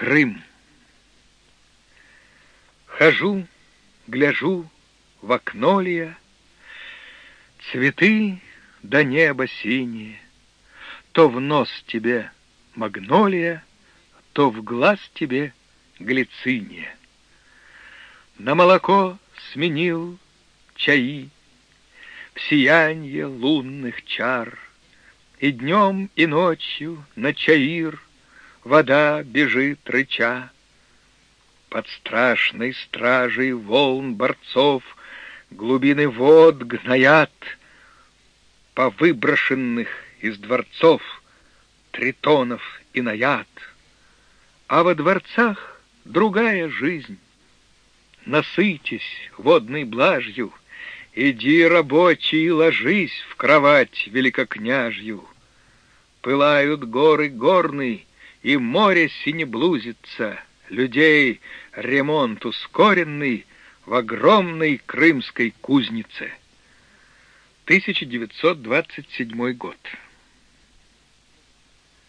Крым. Хожу, гляжу, в окно ли я, Цветы до неба синие, То в нос тебе магнолия, То в глаз тебе глициния. На молоко сменил чаи, В сиянье лунных чар, И днем, и ночью на чаир Вода бежит рыча. Под страшной стражей волн борцов Глубины вод гноят По выброшенных из дворцов Тритонов и наяд. А во дворцах другая жизнь. Насытись водной блажью, Иди, рабочий, ложись в кровать великокняжью. Пылают горы горные, И море синеблузится — людей ремонт ускоренный в огромной крымской кузнице. 1927 год.